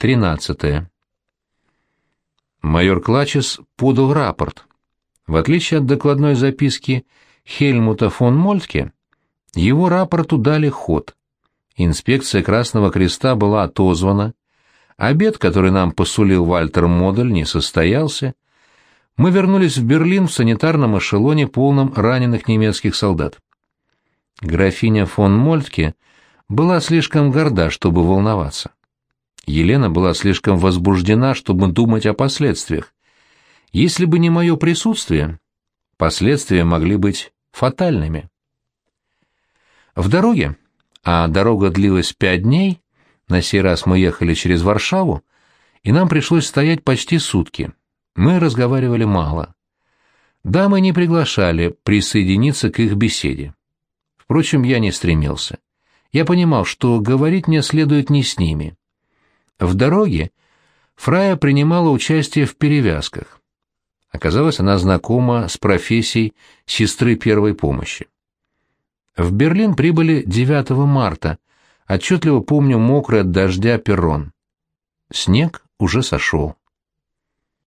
13. Майор Клачес подал рапорт. В отличие от докладной записки Хельмута фон Мольтке, его рапорту дали ход. Инспекция Красного Креста была отозвана, обед, который нам посулил Вальтер Модель, не состоялся. Мы вернулись в Берлин в санитарном эшелоне, полном раненых немецких солдат. Графиня фон Мольтке была слишком горда, чтобы волноваться. Елена была слишком возбуждена, чтобы думать о последствиях. Если бы не мое присутствие, последствия могли быть фатальными. В дороге, а дорога длилась пять дней, на сей раз мы ехали через Варшаву, и нам пришлось стоять почти сутки. Мы разговаривали мало. Дамы не приглашали присоединиться к их беседе. Впрочем, я не стремился. Я понимал, что говорить мне следует не с ними. В дороге Фрая принимала участие в перевязках. Оказалось, она знакома с профессией сестры первой помощи. В Берлин прибыли 9 марта. Отчетливо помню мокрый от дождя перрон. Снег уже сошел.